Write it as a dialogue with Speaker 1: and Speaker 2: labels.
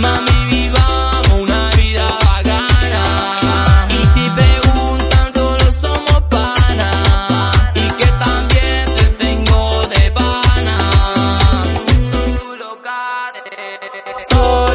Speaker 1: Mami, vivamos una vida bacana. Y si preguntan, solo somos pana. Y que también te tengo de pana. Soy